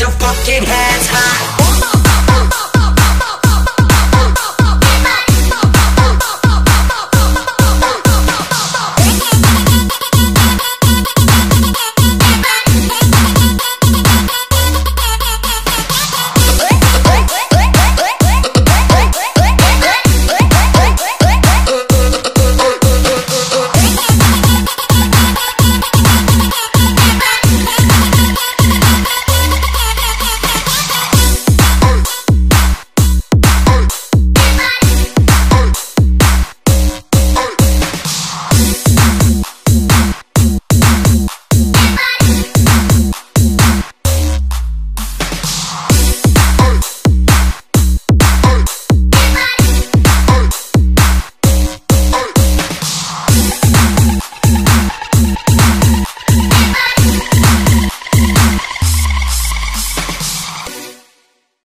your fucking hands high